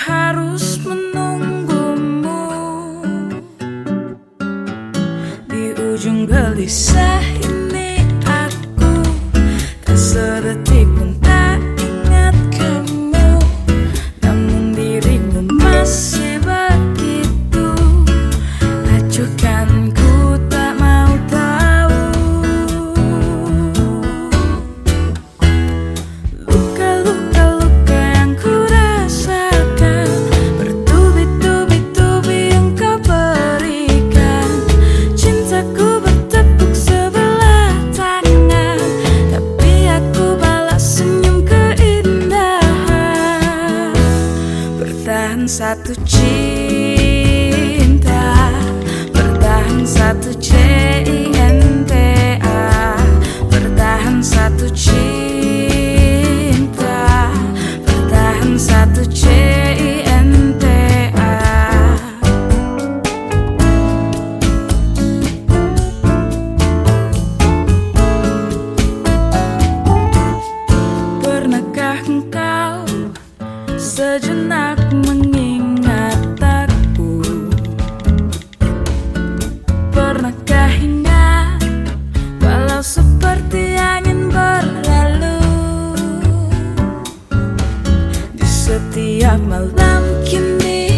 harus menunggumu di ujung gelisah. Bertahan satu cinta Bertahan satu CINTA Bertahan satu cinta Bertahan satu CINTA Pernahkah engkau sejenak meng setiap malam kini